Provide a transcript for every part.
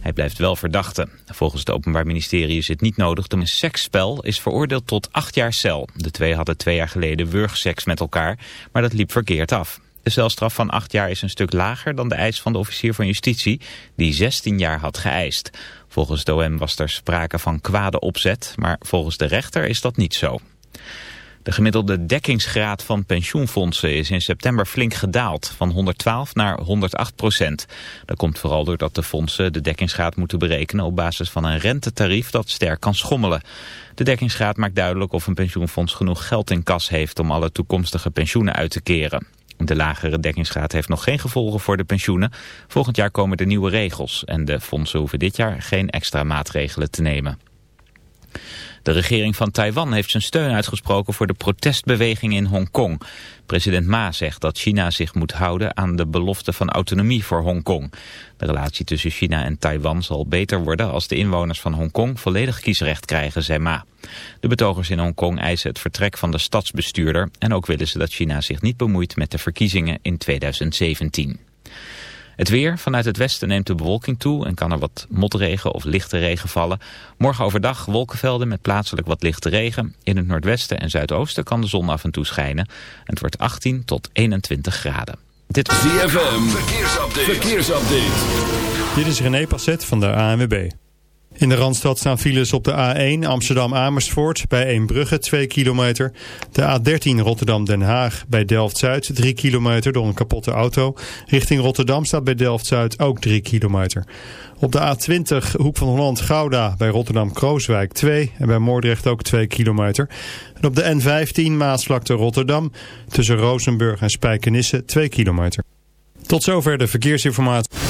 Hij blijft wel verdachte. Volgens het Openbaar Ministerie is het niet nodig. De seksspel is veroordeeld tot acht jaar cel. De twee hadden twee jaar geleden wurgseks met elkaar, maar dat liep verkeerd af. De celstraf van acht jaar is een stuk lager dan de eis van de officier van justitie, die 16 jaar had geëist. Volgens de OM was er sprake van kwade opzet, maar volgens de rechter is dat niet zo. De gemiddelde dekkingsgraad van pensioenfondsen is in september flink gedaald, van 112 naar 108 procent. Dat komt vooral doordat de fondsen de dekkingsgraad moeten berekenen op basis van een rentetarief dat sterk kan schommelen. De dekkingsgraad maakt duidelijk of een pensioenfonds genoeg geld in kas heeft om alle toekomstige pensioenen uit te keren. De lagere dekkingsgraad heeft nog geen gevolgen voor de pensioenen. Volgend jaar komen de nieuwe regels en de fondsen hoeven dit jaar geen extra maatregelen te nemen. De regering van Taiwan heeft zijn steun uitgesproken voor de protestbeweging in Hongkong. President Ma zegt dat China zich moet houden aan de belofte van autonomie voor Hongkong. De relatie tussen China en Taiwan zal beter worden als de inwoners van Hongkong volledig kiesrecht krijgen, zei Ma. De betogers in Hongkong eisen het vertrek van de stadsbestuurder en ook willen ze dat China zich niet bemoeit met de verkiezingen in 2017. Het weer. Vanuit het westen neemt de bewolking toe en kan er wat motregen of lichte regen vallen. Morgen overdag wolkenvelden met plaatselijk wat lichte regen. In het noordwesten en zuidoosten kan de zon af en toe schijnen. Het wordt 18 tot 21 graden. Dit was ZFM. Verkeersupdate. Verkeersupdate. Dit is René Passet van de ANWB. In de Randstad staan files op de A1 Amsterdam-Amersfoort bij Eembrugge 2 kilometer. De A13 Rotterdam-Den Haag bij Delft-Zuid 3 kilometer door een kapotte auto. Richting Rotterdam staat bij Delft-Zuid ook 3 kilometer. Op de A20 Hoek van Holland-Gouda bij Rotterdam-Krooswijk 2 en bij Moordrecht ook 2 kilometer. En op de N15 Maasvlakte-Rotterdam tussen Rozenburg en Spijkenisse 2 kilometer. Tot zover de verkeersinformatie.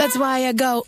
That's why I go.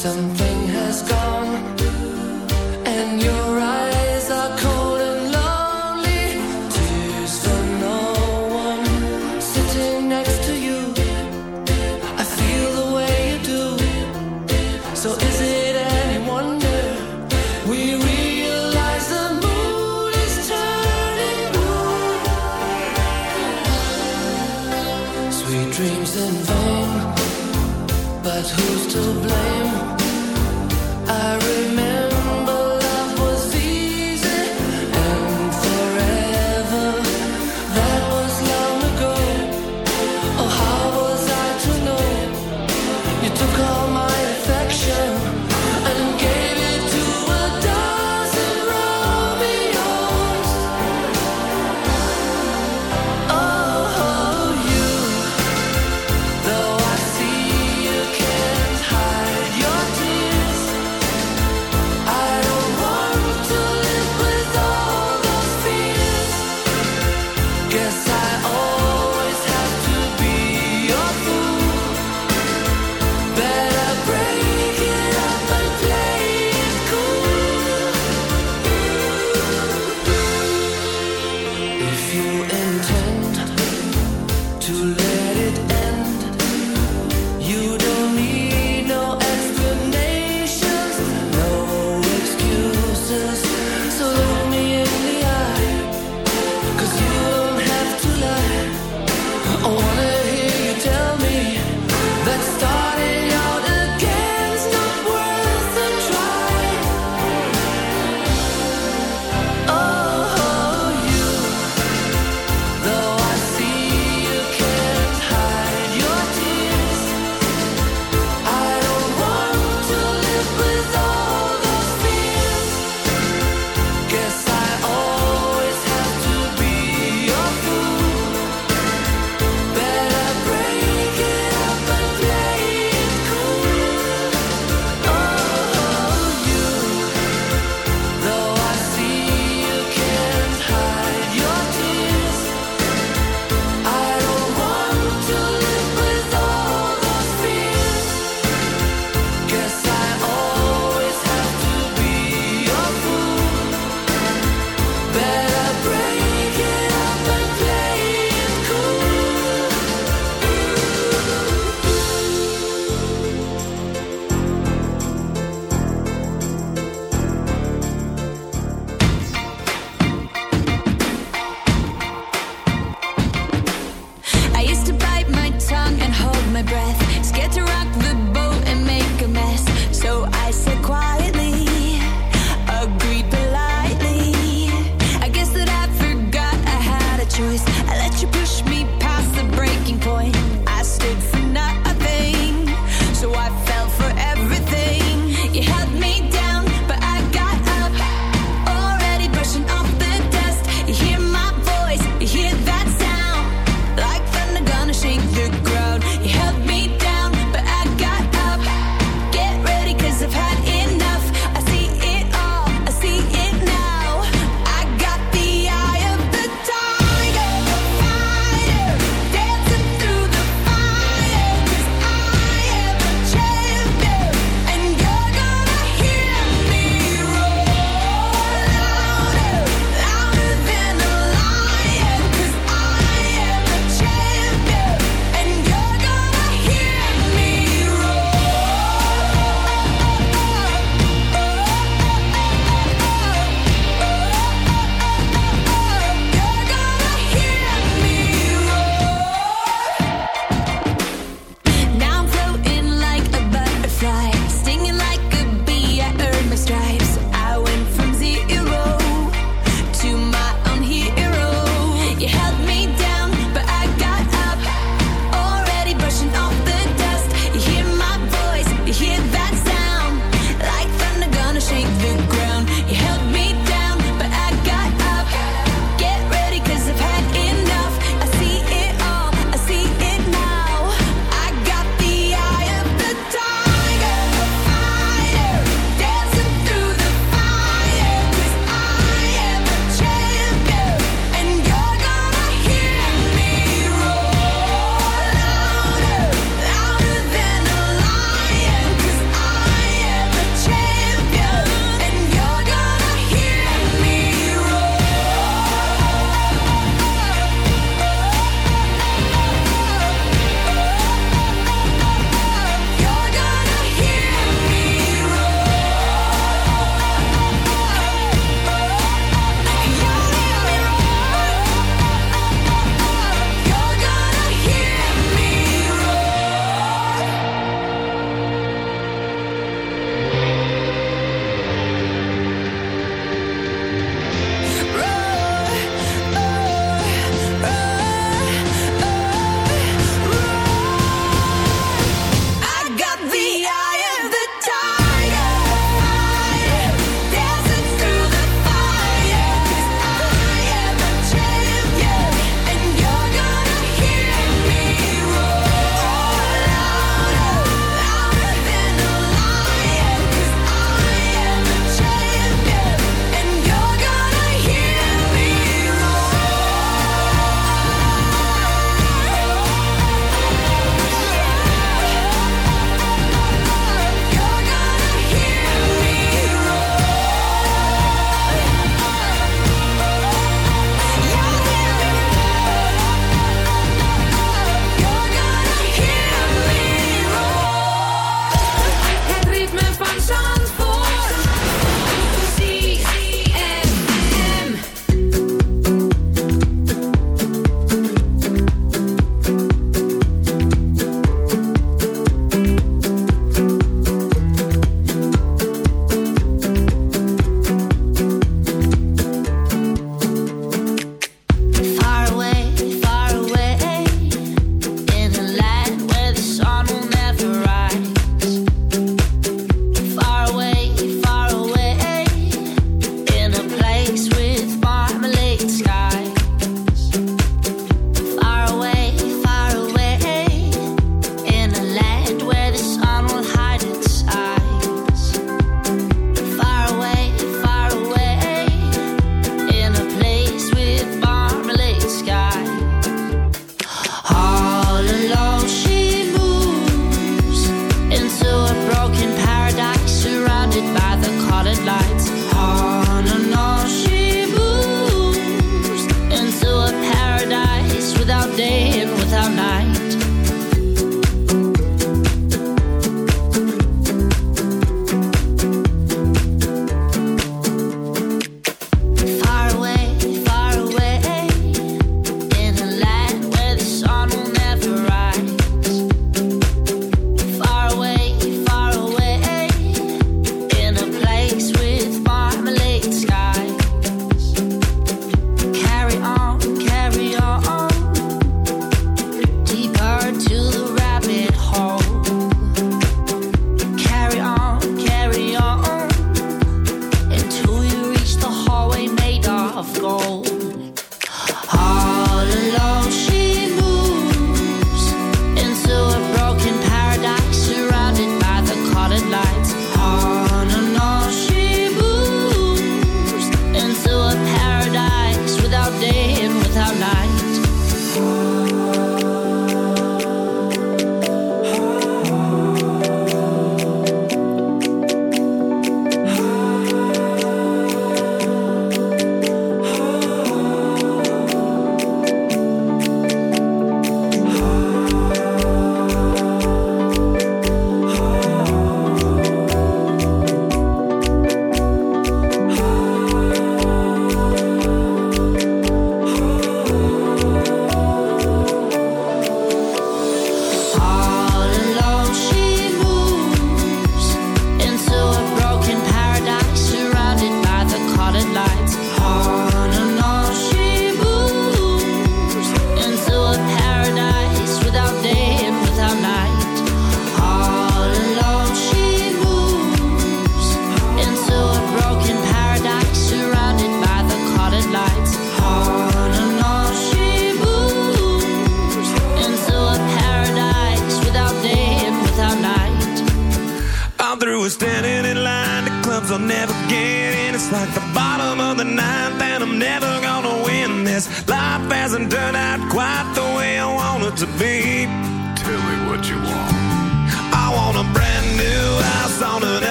Something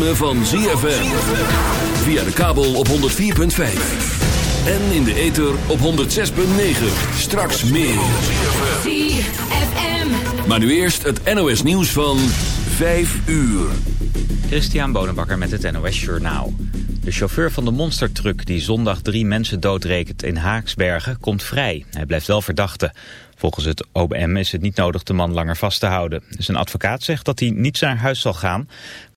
ritme van ZFM. Via de kabel op 104.5. En in de ether op 106.9. Straks meer. Maar nu eerst het NOS nieuws van 5 uur. Christian Bonenbakker met het NOS Journaal. De chauffeur van de monstertruck die zondag drie mensen doodrekent in Haaksbergen komt vrij. Hij blijft wel verdachte. Volgens het OBM is het niet nodig de man langer vast te houden. Zijn advocaat zegt dat hij niet naar huis zal gaan.